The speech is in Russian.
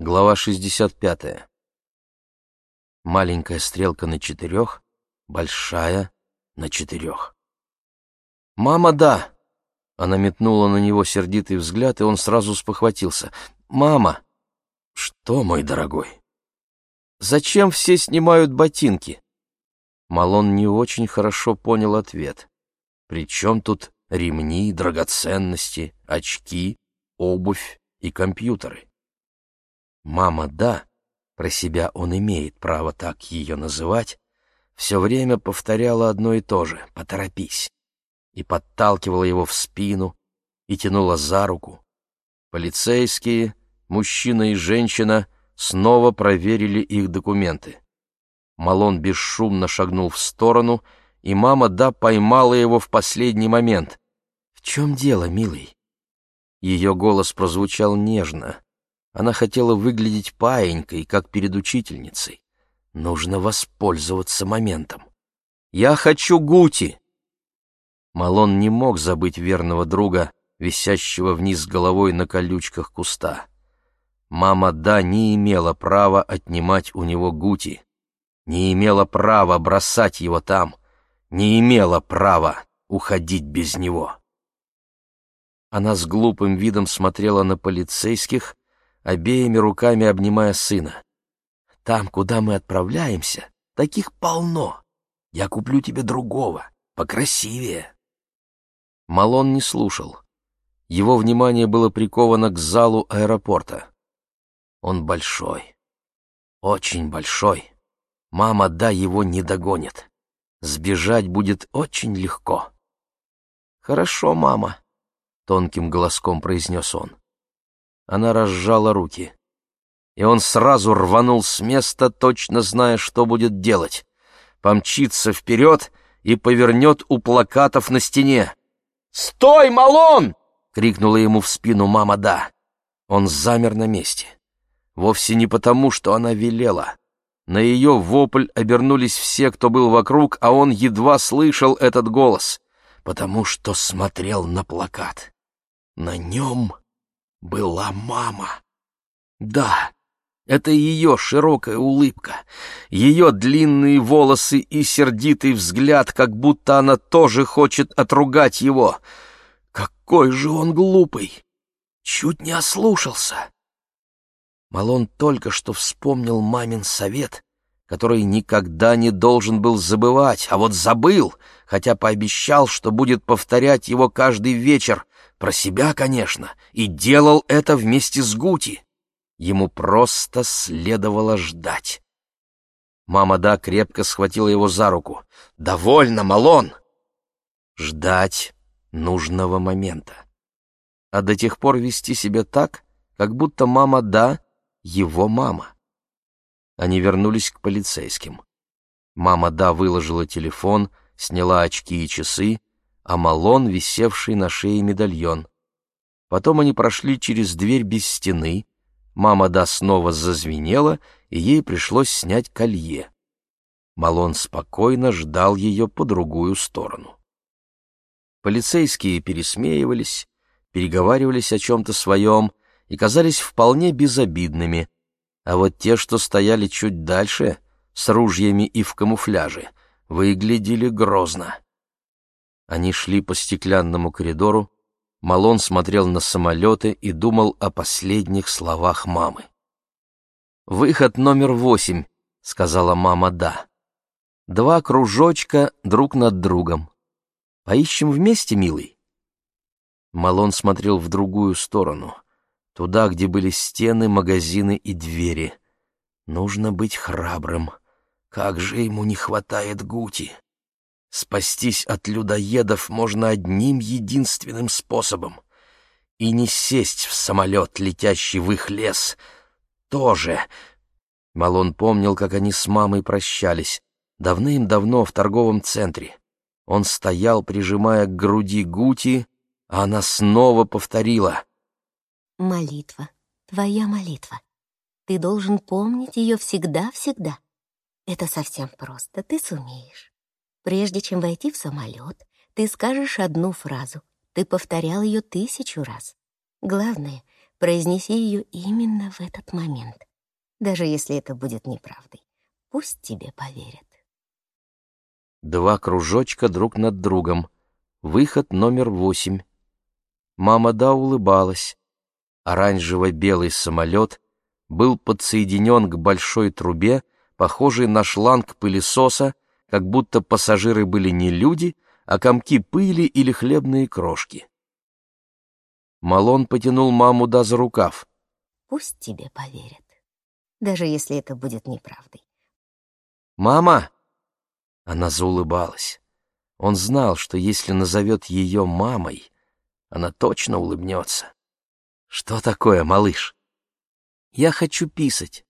Глава 65. Маленькая стрелка на четырех, большая на четырех. «Мама, да!» Она метнула на него сердитый взгляд, и он сразу спохватился. «Мама!» «Что, мой дорогой?» «Зачем все снимают ботинки?» Малон не очень хорошо понял ответ. «При чем тут ремни, драгоценности, очки, обувь и компьютеры?» «Мама, да!» Про себя он имеет право так ее называть, все время повторяла одно и то же «поторопись» и подталкивала его в спину, и тянула за руку. Полицейские, мужчина и женщина, снова проверили их документы. Малон бесшумно шагнул в сторону, и мама Да поймала его в последний момент. «В чем дело, милый?» Ее голос прозвучал нежно. Она хотела выглядеть паенькой, как перед учительницей. Нужно воспользоваться моментом. «Я хочу Гути!» Малон не мог забыть верного друга, висящего вниз головой на колючках куста. Мама Да не имела права отнимать у него Гути, не имела права бросать его там, не имела права уходить без него. Она с глупым видом смотрела на полицейских, обеими руками обнимая сына. «Там, куда мы отправляемся, таких полно. Я куплю тебе другого, покрасивее». Малон не слушал. Его внимание было приковано к залу аэропорта. Он большой, очень большой. Мама, да, его не догонит. Сбежать будет очень легко. «Хорошо, мама», — тонким голоском произнес он. Она разжала руки. И он сразу рванул с места, точно зная, что будет делать. Помчится вперед и повернет у плакатов на стене. «Стой, Малон!» — крикнула ему в спину мама Да. Он замер на месте. Вовсе не потому, что она велела. На ее вопль обернулись все, кто был вокруг, а он едва слышал этот голос, потому что смотрел на плакат. На нем была мама. Да, это ее широкая улыбка, ее длинные волосы и сердитый взгляд, как будто она тоже хочет отругать его. Какой же он глупый! Чуть не ослушался. Малон только что вспомнил мамин совет, который никогда не должен был забывать, а вот забыл, хотя пообещал, что будет повторять его каждый вечер, про себя, конечно, и делал это вместе с Гути. Ему просто следовало ждать. Мама Да крепко схватила его за руку. «Довольно, Малон!» Ждать нужного момента. А до тех пор вести себя так, как будто мама Да — его мама. Они вернулись к полицейским. Мама Да выложила телефон, сняла очки и часы, а Малон, висевший на шее медальон. Потом они прошли через дверь без стены, Мама Да снова зазвенела, и ей пришлось снять колье. Малон спокойно ждал ее по другую сторону. Полицейские пересмеивались, переговаривались о чем-то своем и казались вполне безобидными, а вот те, что стояли чуть дальше, с ружьями и в камуфляже, выглядели грозно. Они шли по стеклянному коридору, Малон смотрел на самолеты и думал о последних словах мамы. «Выход номер восемь», — сказала мама «да». «Два кружочка друг над другом. Поищем вместе, милый?» Малон смотрел в другую сторону, туда, где были стены, магазины и двери. Нужно быть храбрым. Как же ему не хватает Гути! Спастись от людоедов можно одним единственным способом. И не сесть в самолет, летящий в их лес. Тоже. Малон помнил, как они с мамой прощались. Давным-давно в торговом центре. Он стоял, прижимая к груди Гути, а она снова повторила. «Молитва, твоя молитва. Ты должен помнить ее всегда-всегда. Это совсем просто, ты сумеешь». Прежде чем войти в самолет, ты скажешь одну фразу. Ты повторял ее тысячу раз. Главное — Произнеси ее именно в этот момент, даже если это будет неправдой. Пусть тебе поверят. Два кружочка друг над другом. Выход номер восемь. Мама Да улыбалась. Оранжево-белый самолет был подсоединен к большой трубе, похожей на шланг пылесоса, как будто пассажиры были не люди, а комки пыли или хлебные крошки. Малон потянул маму Да за рукав. Пусть тебе поверят, даже если это будет неправдой. «Мама!» Она заулыбалась. Он знал, что если назовет ее мамой, она точно улыбнется. «Что такое, малыш?» «Я хочу писать».